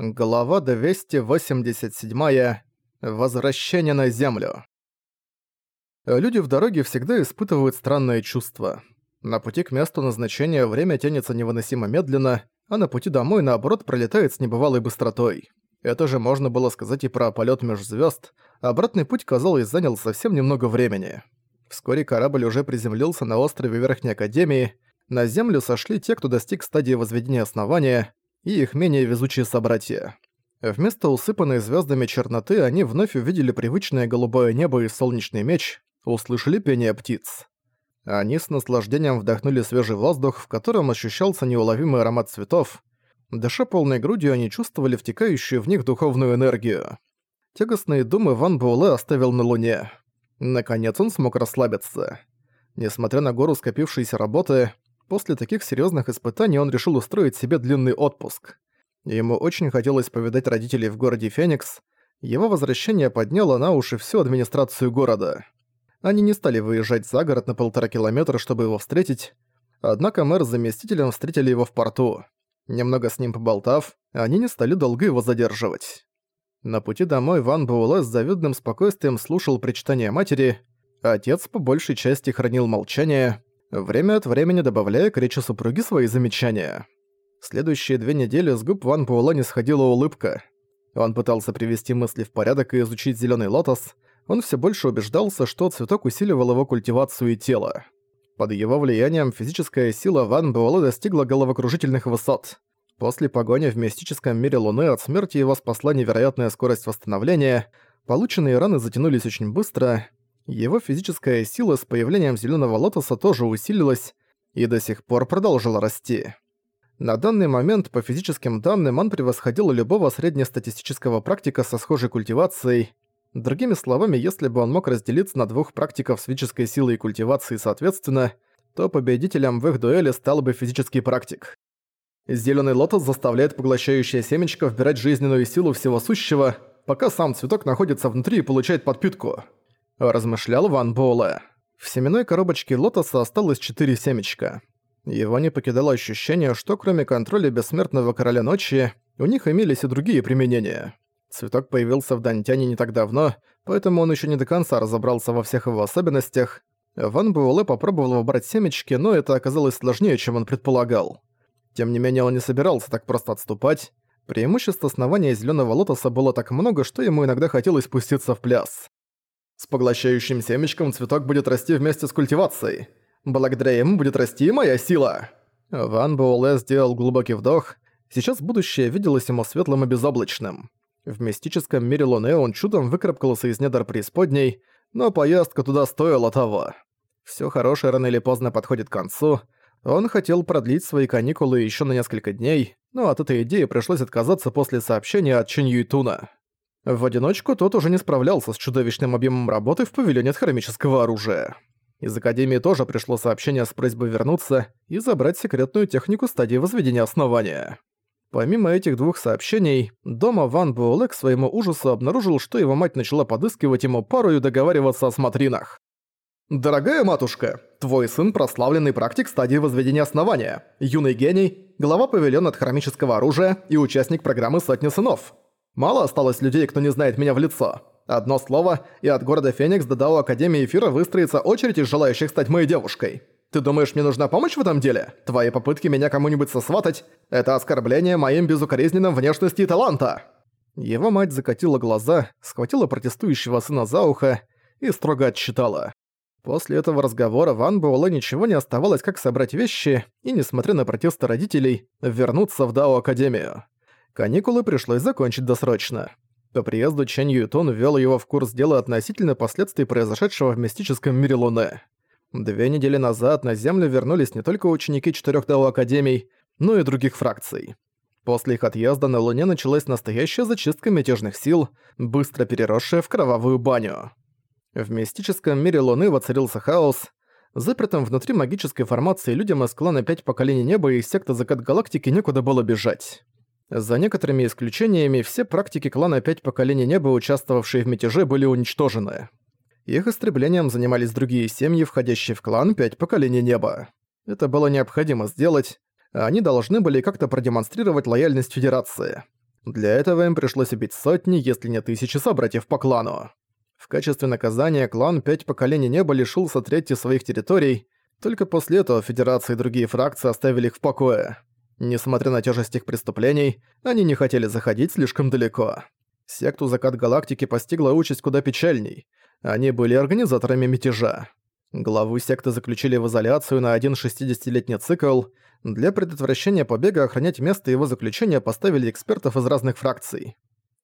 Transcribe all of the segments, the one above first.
Глава 287. Возвращение на Землю. Люди в дороге всегда испытывают странное чувство. На пути к месту назначения время тянется невыносимо медленно, а на пути домой, наоборот, пролетает с небывалой быстротой. Это же можно было сказать и про полет меж звезд. Обратный путь, казалось, занял совсем немного времени. Вскоре корабль уже приземлился на острове Верхней Академии. На Землю сошли те, кто достиг стадии возведения основания, и их менее везучие собратья. Вместо усыпанной звездами черноты они вновь увидели привычное голубое небо и солнечный меч, услышали пение птиц. Они с наслаждением вдохнули свежий воздух, в котором ощущался неуловимый аромат цветов. Дыша полной грудью, они чувствовали втекающую в них духовную энергию. Тягостные думы Ван Буэлэ оставил на Луне. Наконец он смог расслабиться. Несмотря на гору скопившейся работы, После таких серьезных испытаний он решил устроить себе длинный отпуск. Ему очень хотелось повидать родителей в городе Феникс. Его возвращение подняло на уши всю администрацию города. Они не стали выезжать за город на полтора километра, чтобы его встретить. Однако мэр с заместителем встретили его в порту. Немного с ним поболтав, они не стали долго его задерживать. На пути домой Ван Буэлэ с завидным спокойствием слушал причитания матери. Отец по большей части хранил молчание, время от времени добавляя к речи супруги свои замечания. Следующие две недели с губ Ван Буэлла не сходила улыбка. Он пытался привести мысли в порядок и изучить зеленый лотос. Он все больше убеждался, что цветок усиливал его культивацию и тело. Под его влиянием физическая сила Ван Буэлла достигла головокружительных высот. После погони в мистическом мире Луны от смерти его спасла невероятная скорость восстановления, полученные раны затянулись очень быстро, его физическая сила с появлением зеленого лотоса тоже усилилась и до сих пор продолжила расти. На данный момент по физическим данным он превосходил любого среднестатистического практика со схожей культивацией. Другими словами, если бы он мог разделиться на двух практиков с физической силой и культивацией соответственно, то победителем в их дуэли стал бы физический практик. Зелёный лотос заставляет поглощающее семечко вбирать жизненную силу всего сущего, пока сам цветок находится внутри и получает подпитку размышлял Ван Буэлэ. В семенной коробочке лотоса осталось четыре семечка. Его не покидало ощущение, что кроме контроля бессмертного короля ночи, у них имелись и другие применения. Цветок появился в Дантяне не так давно, поэтому он еще не до конца разобрался во всех его особенностях. Ван Буэлэ попробовал выбрать семечки, но это оказалось сложнее, чем он предполагал. Тем не менее, он не собирался так просто отступать. Преимуществ основания зеленого лотоса было так много, что ему иногда хотелось спуститься в пляс. С поглощающим семечком цветок будет расти вместе с культивацией. Благодаря ему будет расти и моя сила. Ван Буэлэ сделал глубокий вдох. Сейчас будущее виделось ему светлым и безоблачным. В мистическом мире Луны он чудом выкарабкался из недр преисподней, но поездка туда стоила того. Всё хорошее рано или поздно подходит к концу. Он хотел продлить свои каникулы ещё на несколько дней, но от этой идеи пришлось отказаться после сообщения от Чинь Юйтуна. В одиночку тот уже не справлялся с чудовищным объемом работы в павильоне от хромического оружия. Из Академии тоже пришло сообщение с просьбой вернуться и забрать секретную технику стадии возведения основания. Помимо этих двух сообщений, дома Ван Буэлэ к своему ужасу обнаружил, что его мать начала подыскивать ему пару и договариваться о смотринах. «Дорогая матушка, твой сын прославленный практик стадии возведения основания, юный гений, глава павильона от хромического оружия и участник программы «Сотни сынов». Мало осталось людей, кто не знает меня в лицо. Одно слово, и от города Феникс до Дао Академии Эфира выстроится очередь из желающих стать моей девушкой. Ты думаешь, мне нужна помощь в этом деле? Твои попытки меня кому-нибудь сосватать – это оскорбление моим безукоризненным внешности и таланта!» Его мать закатила глаза, схватила протестующего сына за ухо и строго отчитала. После этого разговора Ван Буэлэ ничего не оставалось, как собрать вещи и, несмотря на протесты родителей, вернуться в Дао Академию. Каникулы пришлось закончить досрочно. По приезду Чэнь Ютон ввёл его в курс дела относительно последствий произошедшего в мистическом мире Луны. Две недели назад на Землю вернулись не только ученики четырёх Дао Академий, но и других фракций. После их отъезда на Луне началась настоящая зачистка мятежных сил, быстро переросшая в кровавую баню. В мистическом мире Луны воцарился хаос. Запертым внутри магической формации людям из клана Пять Поколений Неба и секты Закат Галактики некуда было бежать. За некоторыми исключениями, все практики клана «Пять поколений неба», участвовавшие в мятеже, были уничтожены. Их истреблением занимались другие семьи, входящие в клан «Пять поколений неба». Это было необходимо сделать, а они должны были как-то продемонстрировать лояльность Федерации. Для этого им пришлось убить сотни, если не тысячи собратьев по клану. В качестве наказания клан Пять Поколений Неба лишился трети своих территорий, только после этого Федерация и другие фракции оставили их в покое. Несмотря на тяжесть их преступлений, они не хотели заходить слишком далеко. Секту Закат Галактики постигла участь куда печальней. Они были организаторами мятежа. Главу секты заключили в изоляцию на один 60-летний цикл. Для предотвращения побега охранять место его заключения поставили экспертов из разных фракций.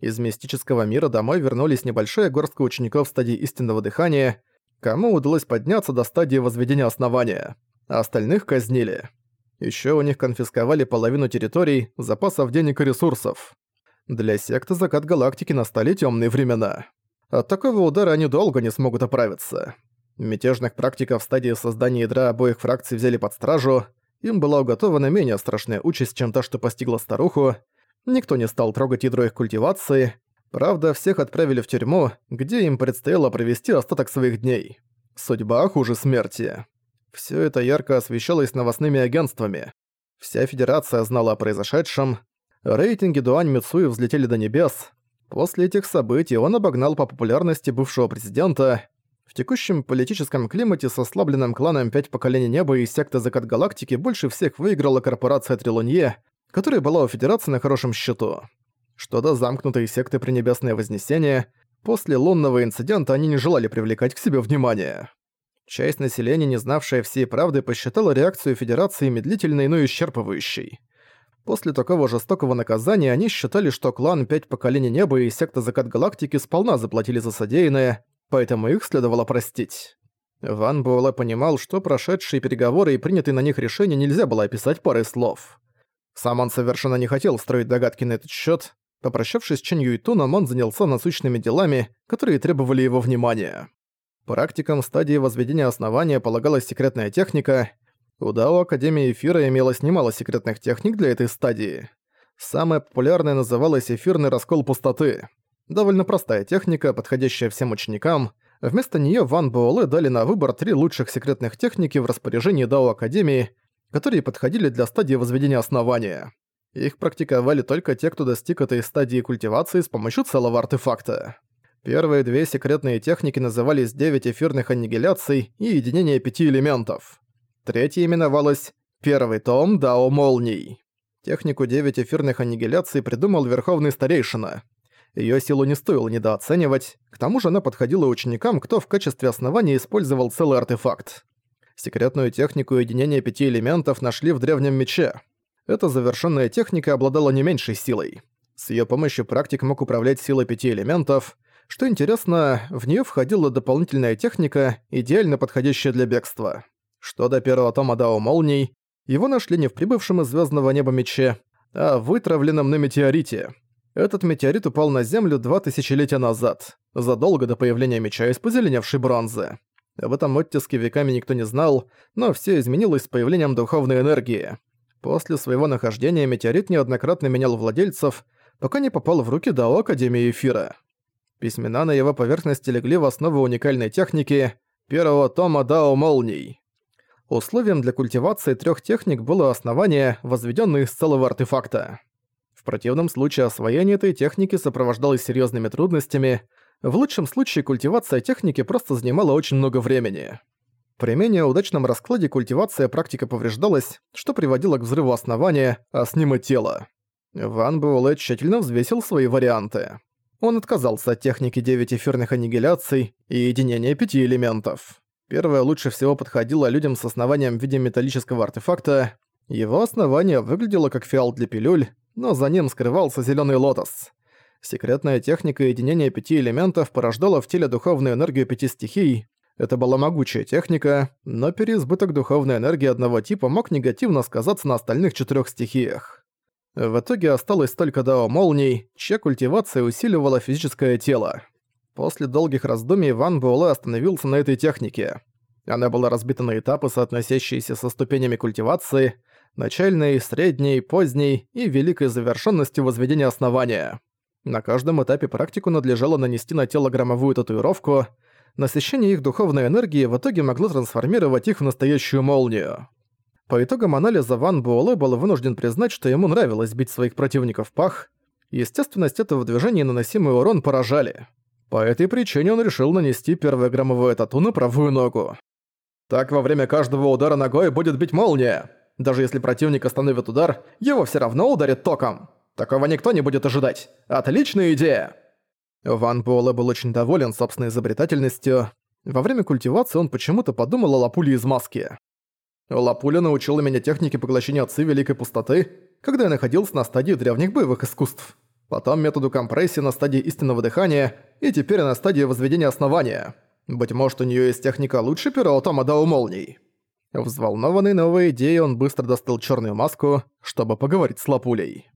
Из мистического мира домой вернулись небольшая горстка учеников стадии истинного дыхания, кому удалось подняться до стадии возведения основания, остальных казнили. Еще у них конфисковали половину территорий, запасов денег и ресурсов. Для секты Закат Галактики настали темные времена. От такого удара они долго не смогут оправиться. Мятежных практиков в стадии создания ядра обоих фракций взяли под стражу, им была уготована менее страшная участь, чем та, что постигла старуху. Никто не стал трогать ядро их культивации. Правда, всех отправили в тюрьму, где им предстояло провести остаток своих дней. Судьба хуже смерти. Все это ярко освещалось новостными агентствами. Вся Федерация знала о произошедшем. Рейтинги Дуань Мицуи взлетели до небес. После этих событий он обогнал по популярности бывшего президента. В текущем политическом климате с ослабленным кланом «Пять поколений неба» и секта «Закат галактики» больше всех выиграла корпорация Трилунье, которая была у Федерации на хорошем счету. Что до замкнутой секты Пренебесное Вознесение, после лунного инцидента они не желали привлекать к себе внимание. Часть населения, не знавшая всей правды, посчитала реакцию Федерации медлительной, но исчерпывающей. После такого жестокого наказания они считали, что клан Пять Поколений Неба и секта Закат Галактики сполна заплатили за содеянное, поэтому их следовало простить. Ван Буэлэ понимал, что прошедшие переговоры и принятые на них решения нельзя было описать парой слов. Сам он совершенно не хотел строить догадки на этот счет. Попрощавшись с Чен Юйтуном, он занялся насущными делами, которые требовали его внимания. Практикам стадии возведения основания полагалась секретная техника. У Дао Академии Эфира имелось немало секретных техник для этой стадии. Самая популярная называлась «Эфирный раскол пустоты». Довольно простая техника, подходящая всем ученикам. Вместо неё Ван Буэлэ дали на выбор три лучших секретных техники в распоряжении Дао Академии, которые подходили для стадии возведения основания. Их практиковали только те, кто достиг этой стадии культивации с помощью целого артефакта. Первые две секретные техники назывались «Девять эфирных аннигиляций» и «Единение пяти элементов». Третья именовалась «Первый том Дао Молний». Технику «Девять эфирных аннигиляций» придумал Верховный Старейшина. Её силу не стоило недооценивать, к тому же она подходила ученикам, кто в качестве основания использовал целый артефакт. Секретную технику единения пяти элементов нашли в древнем мече. Эта завершенная техника обладала не меньшей силой. С её помощью практик мог управлять силой пяти элементов, что интересно, в нее входила дополнительная техника, идеально подходящая для бегства. Что до первого тома Дао Молний, его нашли не в прибывшем из звездного неба мече, а вытравленном на метеорите. Этот метеорит упал на Землю два тысячелетия назад, задолго до появления меча из позеленевшей бронзы. Об этом оттиске веками никто не знал, но все изменилось с появлением духовной энергии. После своего нахождения метеорит неоднократно менял владельцев, пока не попал в руки Дао Академии Эфира. Письмена на его поверхности легли в основу уникальной техники первого тома Дао Молний. Условием для культивации трех техник было основание, возведенное из целого артефакта. В противном случае освоение этой техники сопровождалось серьезными трудностями, в лучшем случае культивация техники просто занимала очень много времени. При менее удачном раскладе культивация практика повреждалась, что приводило к взрыву основания, а с ним и тела. Ван Буэлэ тщательно взвесил свои варианты. Он отказался от техники 9 эфирных аннигиляций и единения пяти элементов. Первое лучше всего подходило людям с основанием в виде металлического артефакта. Его основание выглядело как фиал для пилюль, но за ним скрывался зеленый лотос. Секретная техника единения пяти элементов порождала в теле духовную энергию пяти стихий. Это была могучая техника, но переизбыток духовной энергии одного типа мог негативно сказаться на остальных четырех стихиях. В итоге осталось только дао молний, чья культивация усиливала физическое тело. После долгих раздумий Ван Буэлэ остановился на этой технике. Она была разбита на этапы, соотносящиеся со ступенями культивации, начальной, средней, поздней и великой завершенностью возведения основания. На каждом этапе практику надлежало нанести на тело громовую татуировку. Насыщение их духовной энергии в итоге могло трансформировать их в настоящую молнию. По итогам анализа Ван Буэлэ был вынужден признать, что ему нравилось бить своих противников пах. естественность этого движения и наносимый урон поражали. По этой причине он решил нанести первое громовое тату на правую ногу. Так во время каждого удара ногой будет бить молния. Даже если противник остановит удар, его все равно ударит током. Такого никто не будет ожидать. Отличная идея! Ван Буэлэ был очень доволен собственной изобретательностью. Во время культивации он почему-то подумал о Лапуле из маски. Лапуля научила меня технике поглощения отцы Великой Пустоты, когда я находился на стадии древних боевых искусств. Потом методу компрессии на стадии истинного дыхания, и теперь на стадии возведения основания. Быть может, у неё есть техника лучше пиротома до молний. Взволнованный новой идеей, он быстро достал чёрную маску, чтобы поговорить с Лапулей.